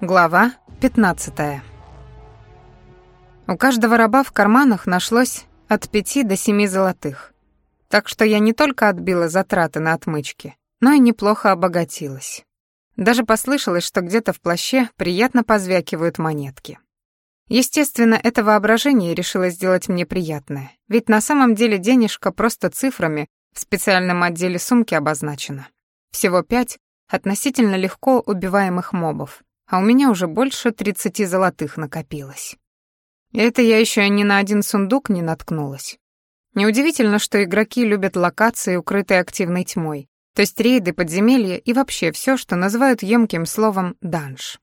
Глава 15. У каждого раба в карманах нашлось от пяти до семи золотых. Так что я не только отбила затраты на отмычки, но и неплохо обогатилась. Даже послышалось, что где-то в плаще приятно позвякивают монетки. Естественно, это воображение решило сделать мне приятное, ведь на самом деле денежка просто цифрами в специальном отделе сумки обозначена. Всего пять относительно легко убиваемых мобов, а у меня уже больше тридцати золотых накопилось. Это я еще ни на один сундук не наткнулась. Неудивительно, что игроки любят локации, укрытые активной тьмой, то есть рейды, подземелья и вообще все, что называют емким словом «данж».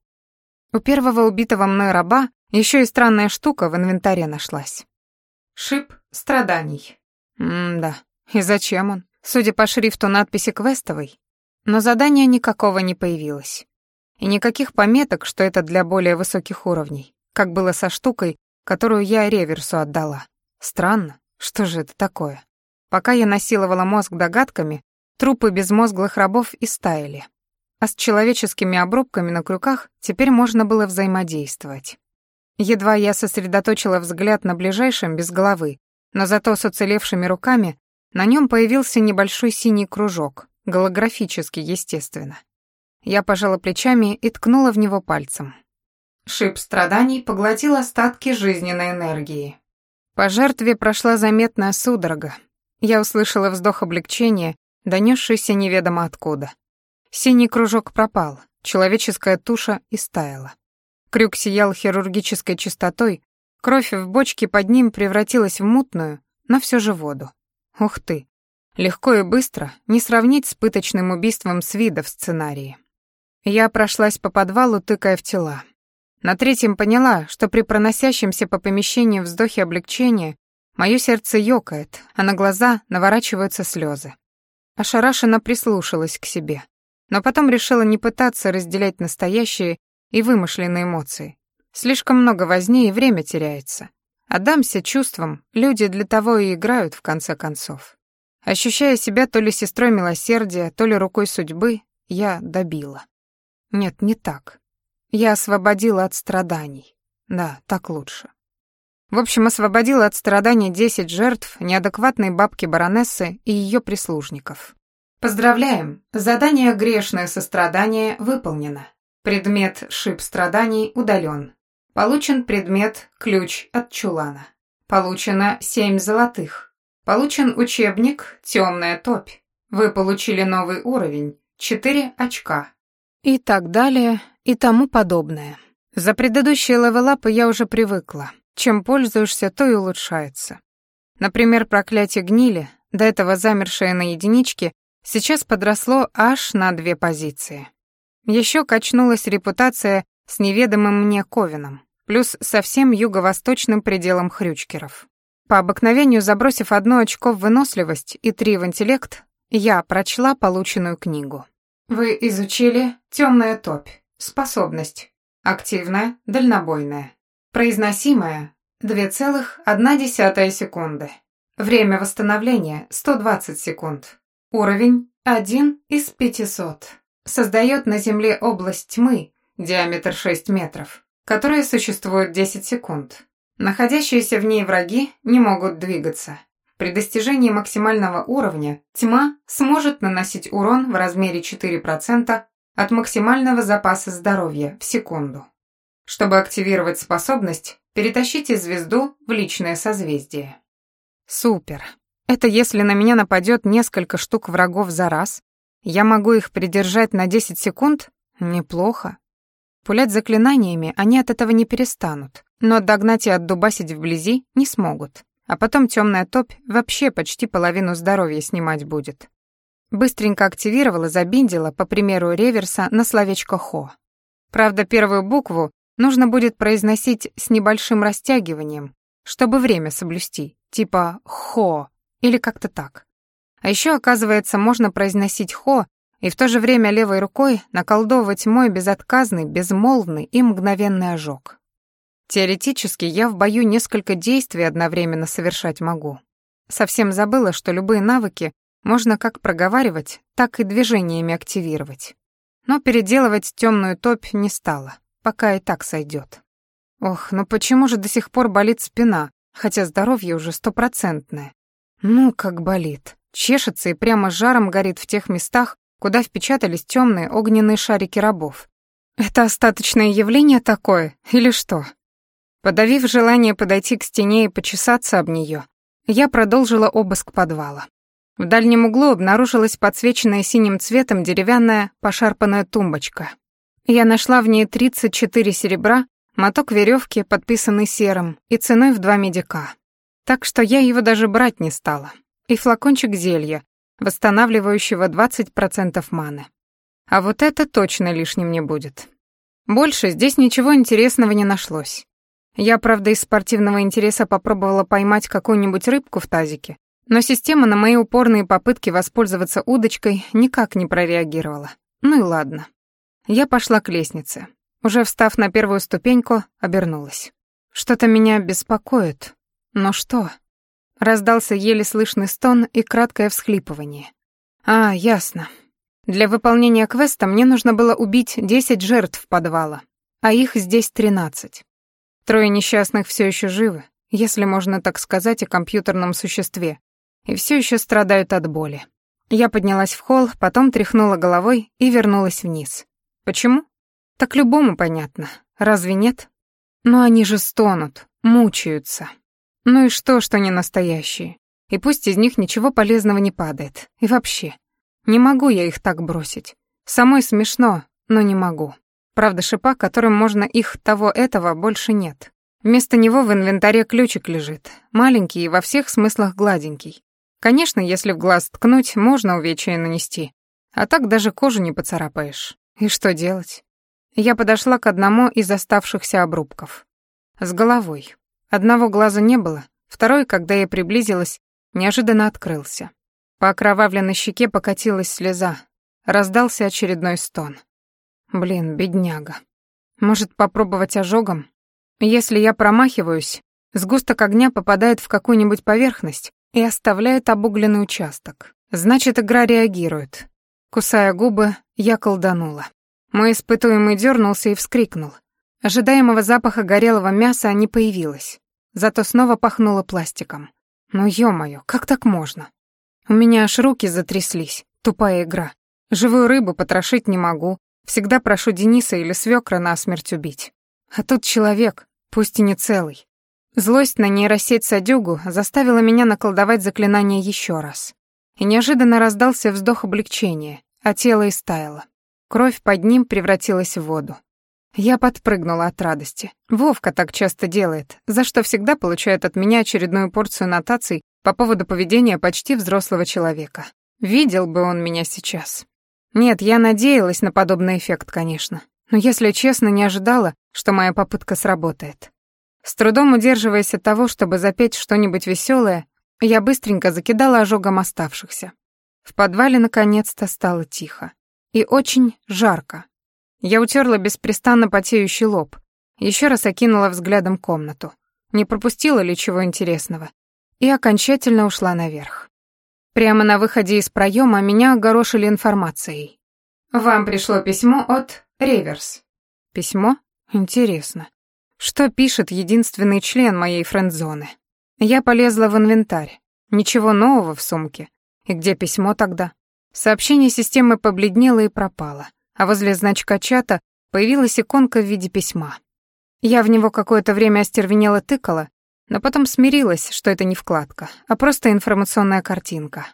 У первого убитого мной раба еще и странная штука в инвентаре нашлась. Шип страданий. М-да, и зачем он? Судя по шрифту надписи квестовой. Но задания никакого не появилось. И никаких пометок, что это для более высоких уровней, как было со штукой, которую я реверсу отдала. Странно, что же это такое? Пока я насиловала мозг догадками, трупы безмозглых рабов истаяли. А с человеческими обрубками на крюках теперь можно было взаимодействовать. Едва я сосредоточила взгляд на ближайшем без головы, но зато с уцелевшими руками на нем появился небольшой синий кружок, голографический, естественно. Я пожала плечами и ткнула в него пальцем. Шип страданий поглотил остатки жизненной энергии. По жертве прошла заметная судорога. Я услышала вздох облегчения, донесшийся неведомо откуда. Синий кружок пропал, человеческая туша истаяла. Крюк сиял хирургической чистотой, кровь в бочке под ним превратилась в мутную, но все же воду. Ух ты! Легко и быстро, не сравнить с пыточным убийством с вида в сценарии. Я прошлась по подвалу, тыкая в тела. На третьем поняла, что при проносящемся по помещению вздохе облегчения мое сердце ёкает, а на глаза наворачиваются слезы. Ошарашенно прислушалась к себе, но потом решила не пытаться разделять настоящие и вымышленные эмоции. Слишком много возни и время теряется. Отдамся чувствам, люди для того и играют в конце концов. Ощущая себя то ли сестрой милосердия, то ли рукой судьбы, я добила. Нет, не так. Я освободила от страданий. Да, так лучше. В общем, освободила от страданий десять жертв неадекватной бабки-баронессы и ее прислужников. Поздравляем! Задание «Грешное сострадание» выполнено. Предмет «Шип страданий» удален. Получен предмет «Ключ от чулана». Получено семь золотых. Получен учебник «Темная топь». Вы получили новый уровень, четыре очка. И так далее, и тому подобное. За предыдущие левелапы я уже привыкла. Чем пользуешься, то и улучшается. Например, проклятие гнили, до этого замершее на единичке, сейчас подросло аж на две позиции. Еще качнулась репутация с неведомым мне Ковином, плюс совсем юго-восточным пределом хрючкеров. По обыкновению, забросив одно очко в выносливость и три в интеллект, я прочла полученную книгу. Вы изучили темная топь. Способность. Активная, дальнобойная. Произносимая 2,1 секунды. Время восстановления 120 секунд. Уровень 1 из 500. Создает на Земле область тьмы, диаметр 6 метров, которая существует 10 секунд. Находящиеся в ней враги не могут двигаться. При достижении максимального уровня тьма сможет наносить урон в размере 4% от максимального запаса здоровья в секунду. Чтобы активировать способность, перетащите звезду в личное созвездие. Супер. Это если на меня нападет несколько штук врагов за раз, я могу их придержать на 10 секунд? Неплохо. Пулять заклинаниями они от этого не перестанут, но догнать и отдубасить вблизи не смогут. А потом темная топь вообще почти половину здоровья снимать будет. Быстренько активировала, забиндила, по примеру реверса, на словечко «хо». Правда, первую букву нужно будет произносить с небольшим растягиванием, чтобы время соблюсти, типа «хо» или как-то так. А еще, оказывается, можно произносить «хо» и в то же время левой рукой наколдовывать мой безотказный, безмолвный и мгновенный ожог. Теоретически я в бою несколько действий одновременно совершать могу. Совсем забыла, что любые навыки можно как проговаривать, так и движениями активировать. Но переделывать темную топь не стала. пока и так сойдет. Ох, ну почему же до сих пор болит спина, хотя здоровье уже стопроцентное? Ну, как болит. Чешется и прямо жаром горит в тех местах, куда впечатались темные огненные шарики рабов. Это остаточное явление такое или что? Подавив желание подойти к стене и почесаться об нее, я продолжила обыск подвала. В дальнем углу обнаружилась подсвеченная синим цветом деревянная пошарпанная тумбочка. Я нашла в ней 34 серебра, моток веревки, подписанный серым, и ценой в два медика. Так что я его даже брать не стала. И флакончик зелья, восстанавливающего 20% маны. А вот это точно лишним не будет. Больше здесь ничего интересного не нашлось. Я, правда, из спортивного интереса попробовала поймать какую-нибудь рыбку в тазике, но система на мои упорные попытки воспользоваться удочкой никак не прореагировала. Ну и ладно. Я пошла к лестнице. Уже встав на первую ступеньку, обернулась. Что-то меня беспокоит. Но что? Раздался еле слышный стон и краткое всхлипывание. А, ясно. Для выполнения квеста мне нужно было убить 10 жертв подвала, а их здесь 13. Трое несчастных все еще живы, если можно так сказать о компьютерном существе, и все еще страдают от боли. Я поднялась в холл, потом тряхнула головой и вернулась вниз. Почему? Так любому понятно. Разве нет? Но они же стонут, мучаются. Ну и что, что не настоящие? И пусть из них ничего полезного не падает. И вообще, не могу я их так бросить. Самой смешно, но не могу. Правда, шипа, которым можно их того-этого, больше нет. Вместо него в инвентаре ключик лежит. Маленький и во всех смыслах гладенький. Конечно, если в глаз ткнуть, можно увечья нанести. А так даже кожу не поцарапаешь. И что делать? Я подошла к одному из оставшихся обрубков. С головой. Одного глаза не было, второй, когда я приблизилась, неожиданно открылся. По окровавленной щеке покатилась слеза. Раздался очередной стон. Блин, бедняга. Может, попробовать ожогом? Если я промахиваюсь, сгусток огня попадает в какую-нибудь поверхность и оставляет обугленный участок. Значит, игра реагирует. Кусая губы, я колданула. Мой испытуемый дернулся и вскрикнул. Ожидаемого запаха горелого мяса не появилось. Зато снова пахнуло пластиком. Ну, ё-моё, как так можно? У меня аж руки затряслись. Тупая игра. Живую рыбу потрошить не могу, Всегда прошу Дениса или свекра насмерть убить. А тут человек, пусть и не целый. Злость на нейросеть Садюгу заставила меня наколдовать заклинание еще раз. И неожиданно раздался вздох облегчения, а тело истаяло. Кровь под ним превратилась в воду. Я подпрыгнула от радости. Вовка так часто делает, за что всегда получает от меня очередную порцию нотаций по поводу поведения почти взрослого человека. Видел бы он меня сейчас. Нет, я надеялась на подобный эффект, конечно. Но, если честно, не ожидала, что моя попытка сработает. С трудом удерживаясь от того, чтобы запеть что-нибудь веселое, я быстренько закидала ожогом оставшихся. В подвале наконец-то стало тихо. И очень жарко. Я утерла беспрестанно потеющий лоб, еще раз окинула взглядом комнату. Не пропустила ли чего интересного? И окончательно ушла наверх. Прямо на выходе из проема меня огорошили информацией. «Вам пришло письмо от Реверс». «Письмо? Интересно. Что пишет единственный член моей френдзоны?» Я полезла в инвентарь. Ничего нового в сумке. И где письмо тогда? Сообщение системы побледнело и пропало, а возле значка чата появилась иконка в виде письма. Я в него какое-то время остервенело тыкала, но потом смирилась, что это не вкладка, а просто информационная картинка.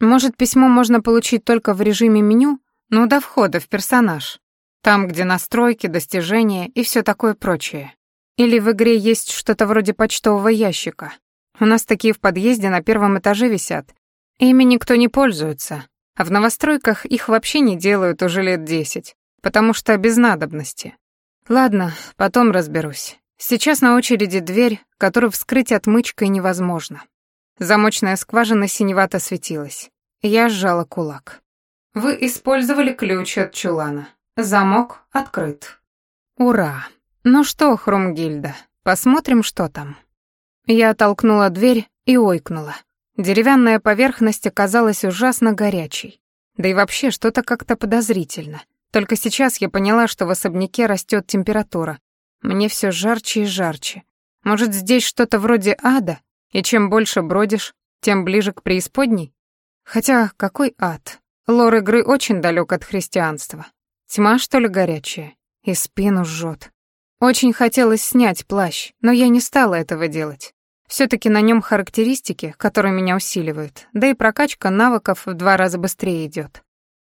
Может, письмо можно получить только в режиме меню, но до входа в персонаж. Там, где настройки, достижения и все такое прочее. Или в игре есть что-то вроде почтового ящика. У нас такие в подъезде на первом этаже висят. Ими никто не пользуется, а в новостройках их вообще не делают уже лет десять, потому что без надобности. Ладно, потом разберусь. Сейчас на очереди дверь, которую вскрыть отмычкой невозможно. Замочная скважина синевато светилась. Я сжала кулак. Вы использовали ключ от чулана. Замок открыт. Ура! Ну что, Хрумгильда, посмотрим, что там. Я толкнула дверь и ойкнула. Деревянная поверхность оказалась ужасно горячей. Да и вообще что-то как-то подозрительно. Только сейчас я поняла, что в особняке растет температура. Мне все жарче и жарче. Может, здесь что-то вроде ада, и чем больше бродишь, тем ближе к преисподней? Хотя какой ад? Лор игры очень далек от христианства. Тьма, что ли, горячая? И спину жжет. Очень хотелось снять плащ, но я не стала этого делать. все таки на нем характеристики, которые меня усиливают, да и прокачка навыков в два раза быстрее идет.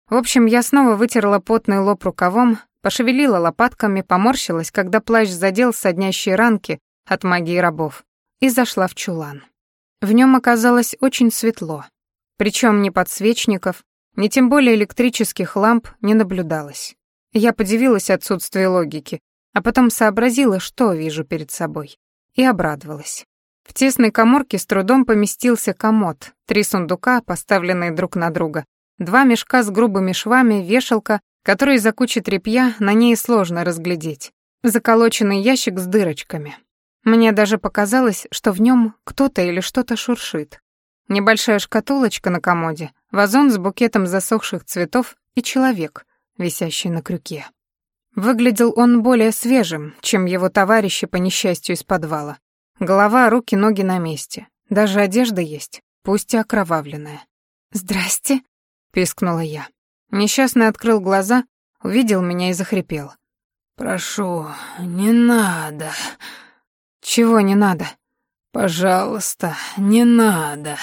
В общем, я снова вытерла потный лоб рукавом, пошевелила лопатками, поморщилась, когда плащ задел соднящие ранки от магии рабов, и зашла в чулан. В нем оказалось очень светло. Причем ни подсвечников, ни тем более электрических ламп не наблюдалось. Я подивилась отсутствию логики, а потом сообразила, что вижу перед собой, и обрадовалась. В тесной коморке с трудом поместился комод, три сундука, поставленные друг на друга, два мешка с грубыми швами, вешалка, которая из-за кучи тряпья на ней сложно разглядеть, заколоченный ящик с дырочками. Мне даже показалось, что в нем кто-то или что-то шуршит. Небольшая шкатулочка на комоде, вазон с букетом засохших цветов и человек, висящий на крюке. Выглядел он более свежим, чем его товарищи по несчастью из подвала. Голова, руки, ноги на месте. Даже одежда есть, пусть и окровавленная. «Здрасте», — пискнула я. Несчастный открыл глаза, увидел меня и захрипел. «Прошу, не надо». «Чего не надо?» «Пожалуйста, не надо.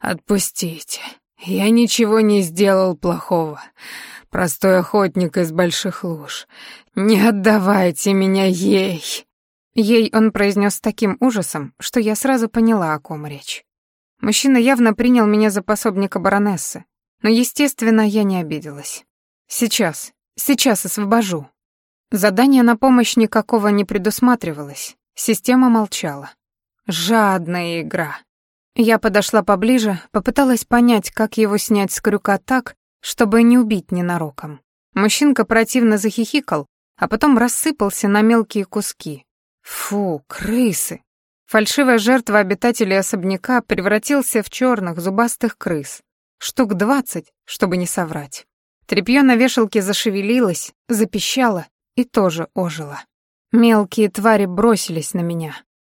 Отпустите. Я ничего не сделал плохого. Простой охотник из больших луж. Не отдавайте меня ей!» Ей он произнес таким ужасом, что я сразу поняла, о ком речь. Мужчина явно принял меня за пособника баронессы, но, естественно, я не обиделась. «Сейчас, сейчас освобожу». Задание на помощь никакого не предусматривалось, система молчала. Жадная игра. Я подошла поближе, попыталась понять, как его снять с крюка так, чтобы не убить ненароком. Мужчинка противно захихикал, а потом рассыпался на мелкие куски. Фу, крысы. Фальшивая жертва обитателей особняка превратился в черных зубастых крыс. Штук двадцать, чтобы не соврать. Тряпьё на вешалке зашевелилось, запищало и тоже ожило. Мелкие твари бросились на меня.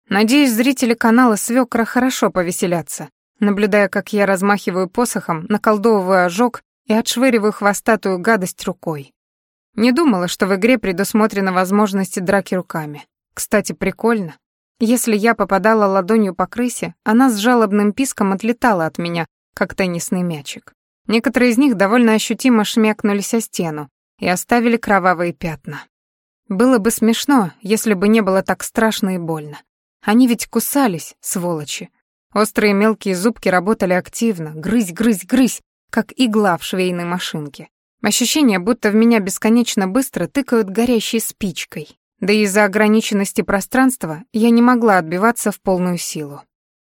Надеюсь, зрители канала Свёкра хорошо повеселятся, наблюдая, как я размахиваю посохом, наколдовываю ожог и отшвыриваю хвостатую гадость рукой. Не думала, что в игре предусмотрена возможность драки руками. Кстати, прикольно. Если я попадала ладонью по крысе, она с жалобным писком отлетала от меня, как теннисный мячик. Некоторые из них довольно ощутимо шмякнулись о стену и оставили кровавые пятна. Было бы смешно, если бы не было так страшно и больно. Они ведь кусались, сволочи. Острые мелкие зубки работали активно, грызь, грызь, грызь, как игла в швейной машинке. Ощущение, будто в меня бесконечно быстро тыкают горящей спичкой. Да и из-за ограниченности пространства я не могла отбиваться в полную силу.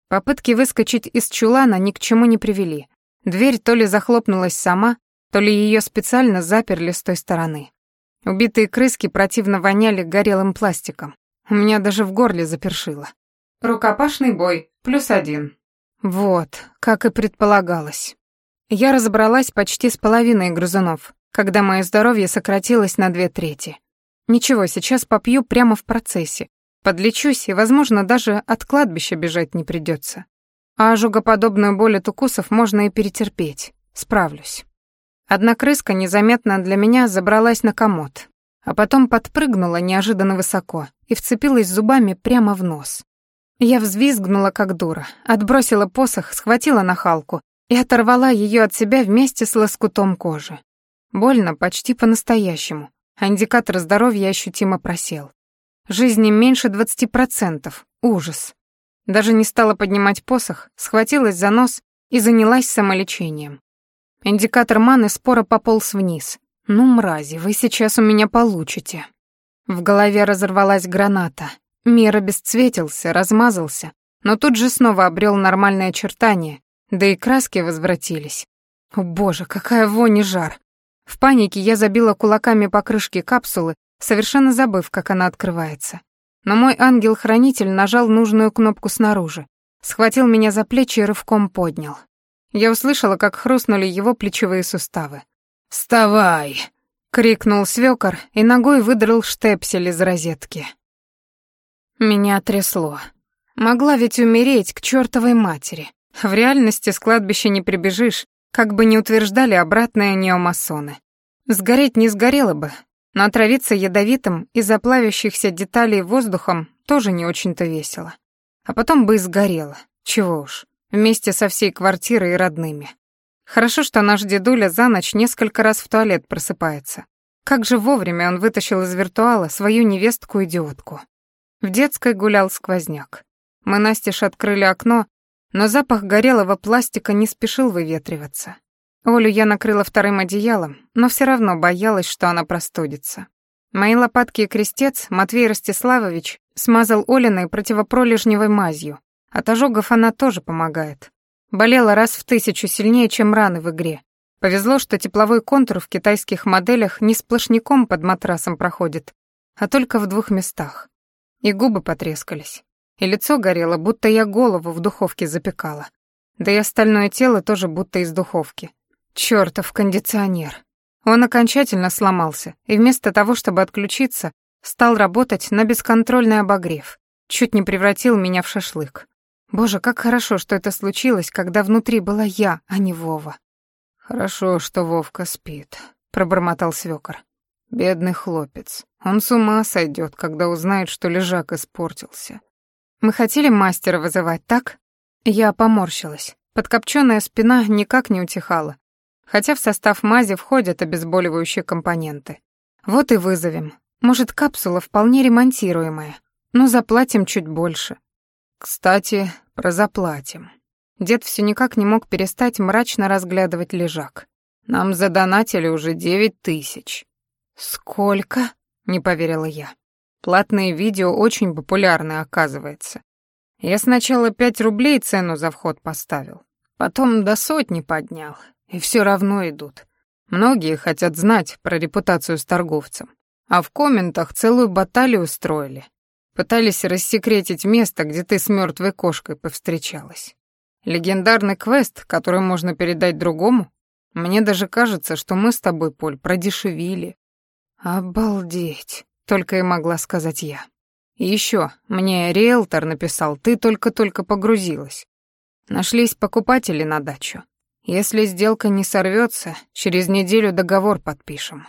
Попытки выскочить из чулана ни к чему не привели. Дверь то ли захлопнулась сама, то ли ее специально заперли с той стороны. Убитые крыски противно воняли горелым пластиком. У меня даже в горле запершило. Рукопашный бой, плюс один. Вот, как и предполагалось. Я разобралась почти с половиной грызунов, когда мое здоровье сократилось на две трети. Ничего, сейчас попью прямо в процессе. Подлечусь, и, возможно, даже от кладбища бежать не придется. А ожогоподобную боль от укусов можно и перетерпеть. Справлюсь. Одна крыска незаметно для меня забралась на комод, а потом подпрыгнула неожиданно высоко и вцепилась зубами прямо в нос. Я взвизгнула, как дура, отбросила посох, схватила нахалку и оторвала ее от себя вместе с лоскутом кожи. Больно почти по-настоящему, а индикатор здоровья ощутимо просел. Жизни меньше двадцати процентов. Ужас. Даже не стала поднимать посох, схватилась за нос и занялась самолечением. Индикатор маны спора пополз вниз. «Ну, мрази, вы сейчас у меня получите». В голове разорвалась граната. Мир обесцветился, размазался, но тут же снова обрел нормальное очертание, да и краски возвратились. О боже, какая вонь и жар! В панике я забила кулаками по крышке капсулы, совершенно забыв, как она открывается. Но мой ангел-хранитель нажал нужную кнопку снаружи, схватил меня за плечи и рывком поднял. Я услышала, как хрустнули его плечевые суставы. «Вставай!» — крикнул свёкор и ногой выдрал штепсель из розетки. Меня трясло. Могла ведь умереть к чёртовой матери. В реальности с кладбища не прибежишь, как бы не утверждали обратные неомасоны. Сгореть не сгорело бы, но отравиться ядовитым из-за плавящихся деталей воздухом тоже не очень-то весело. А потом бы и сгорело, чего уж, вместе со всей квартирой и родными. Хорошо, что наш дедуля за ночь несколько раз в туалет просыпается. Как же вовремя он вытащил из виртуала свою невестку-идиотку. В детской гулял сквозняк. Мы настежь открыли окно, но запах горелого пластика не спешил выветриваться. Олю я накрыла вторым одеялом, но все равно боялась, что она простудится. Мои лопатки и крестец Матвей Ростиславович смазал Олиной противопролежневой мазью. От ожогов она тоже помогает. Болела раз в тысячу сильнее, чем раны в игре. Повезло, что тепловой контур в китайских моделях не сплошняком под матрасом проходит, а только в двух местах. И губы потрескались. И лицо горело, будто я голову в духовке запекала. Да и остальное тело тоже будто из духовки. Чёртов кондиционер. Он окончательно сломался, и вместо того, чтобы отключиться, стал работать на бесконтрольный обогрев. Чуть не превратил меня в шашлык. Боже, как хорошо, что это случилось, когда внутри была я, а не Вова. Хорошо, что Вовка спит, пробормотал свёкор. Бедный хлопец. Он с ума сойдет, когда узнает, что лежак испортился. Мы хотели мастера вызывать, так? Я поморщилась. Подкопчённая спина никак не утихала. Хотя в состав мази входят обезболивающие компоненты. Вот и вызовем. Может, капсула вполне ремонтируемая. Но заплатим чуть больше. Кстати, про заплатим. Дед все никак не мог перестать мрачно разглядывать лежак. Нам задонатили уже девять тысяч. Сколько? Не поверила я. Платные видео очень популярны, оказывается. Я сначала пять рублей цену за вход поставил, потом до сотни поднял, и все равно идут. Многие хотят знать про репутацию с торговцем, а в комментах целую баталию устроили. Пытались рассекретить место, где ты с мертвой кошкой повстречалась. Легендарный квест, который можно передать другому? Мне даже кажется, что мы с тобой, Поль, продешевили. Обалдеть, только и могла сказать я. И еще, мне риэлтор написал, ты только-только погрузилась. Нашлись покупатели на дачу. Если сделка не сорвется, через неделю договор подпишем.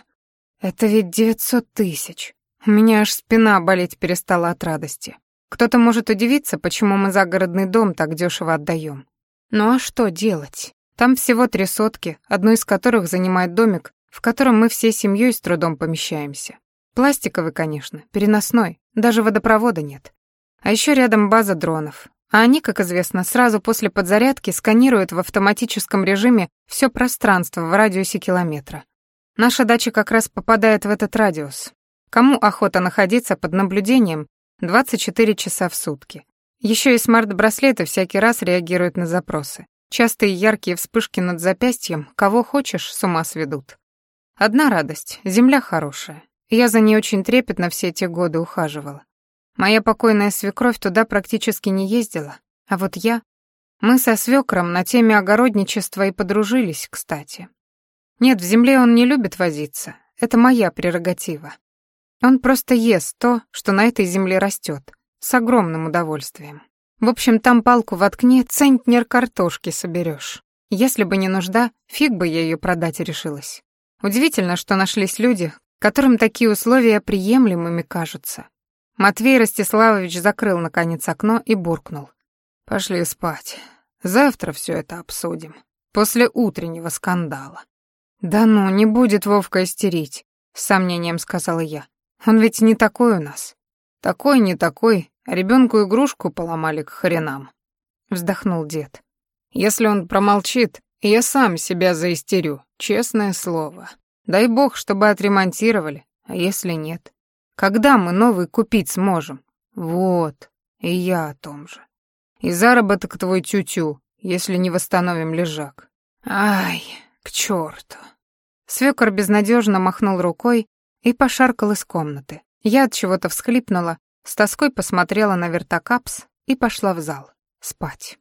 Это ведь девятьсот тысяч. У меня аж спина болеть перестала от радости. Кто-то может удивиться, почему мы загородный дом так дешево отдаем. Ну а что делать? Там всего три сотки, одну из которых занимает домик, в котором мы всей семьей с трудом помещаемся. Пластиковый, конечно, переносной, даже водопровода нет. А еще рядом база дронов. А они, как известно, сразу после подзарядки сканируют в автоматическом режиме все пространство в радиусе километра. Наша дача как раз попадает в этот радиус, Кому охота находиться под наблюдением 24 часа в сутки? Еще и смарт-браслеты всякий раз реагируют на запросы. Частые яркие вспышки над запястьем, кого хочешь, с ума сведут. Одна радость — земля хорошая. Я за ней очень трепетно все эти годы ухаживала. Моя покойная свекровь туда практически не ездила, а вот я... Мы со свекром на теме огородничества и подружились, кстати. Нет, в земле он не любит возиться, это моя прерогатива. Он просто ест то, что на этой земле растет, с огромным удовольствием. В общем, там палку воткни, центнер картошки соберешь. Если бы не нужда, фиг бы я ее продать решилась. Удивительно, что нашлись люди, которым такие условия приемлемыми кажутся. Матвей Ростиславович закрыл наконец окно и буркнул. «Пошли спать. Завтра все это обсудим. После утреннего скандала». «Да ну, не будет Вовка истерить», — с сомнением сказала я. Он ведь не такой у нас. Такой, не такой, ребенку игрушку поломали к хренам. Вздохнул дед. Если он промолчит, я сам себя заистерю, честное слово. Дай бог, чтобы отремонтировали, а если нет? Когда мы новый купить сможем? Вот, и я о том же. И заработок твой тю-тю, если не восстановим лежак. Ай, к черту. Свекор безнадежно махнул рукой и пошаркал из комнаты. Я от чего-то всхлипнула, с тоской посмотрела на вертокапс и пошла в зал спать.